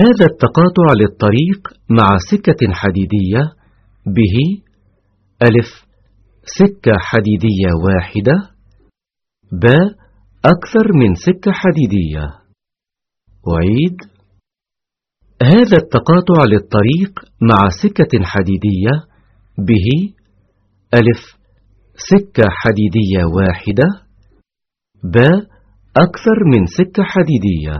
هذا التقاطع للطريق مع سكة حديدية به ألف سكة حديدية واحدة ب أكثر من سكة حديدية. أعيد. هذا التقاطع للطريق مع سكة حديدية به ألف سكة حديدية واحدة ب أكثر من سكة حديدية.